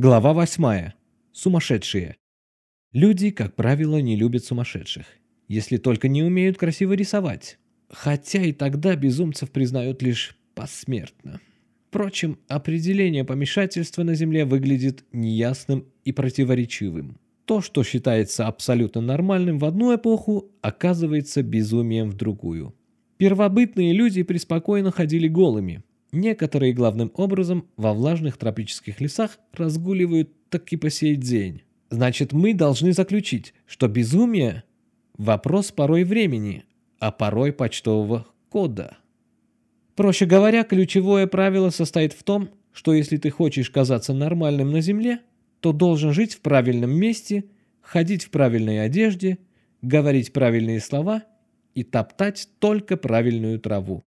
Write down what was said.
Глава 8. Сумасшедшие. Люди, как правило, не любят сумасшедших, если только не умеют красиво рисовать. Хотя и тогда безумцев признают лишь посмертно. Впрочем, определение помешательства на Земле выглядит неясным и противоречивым. То, что считается абсолютно нормальным в одну эпоху, оказывается безумием в другую. Первобытные люди преспокойно ходили голыми – Некоторые главным образом во влажных тропических лесах разгуливают так и по сей день. Значит, мы должны заключить, что безумие – вопрос порой времени, а порой почтового кода. Проще говоря, ключевое правило состоит в том, что если ты хочешь казаться нормальным на Земле, то должен жить в правильном месте, ходить в правильной одежде, говорить правильные слова и топтать только правильную траву.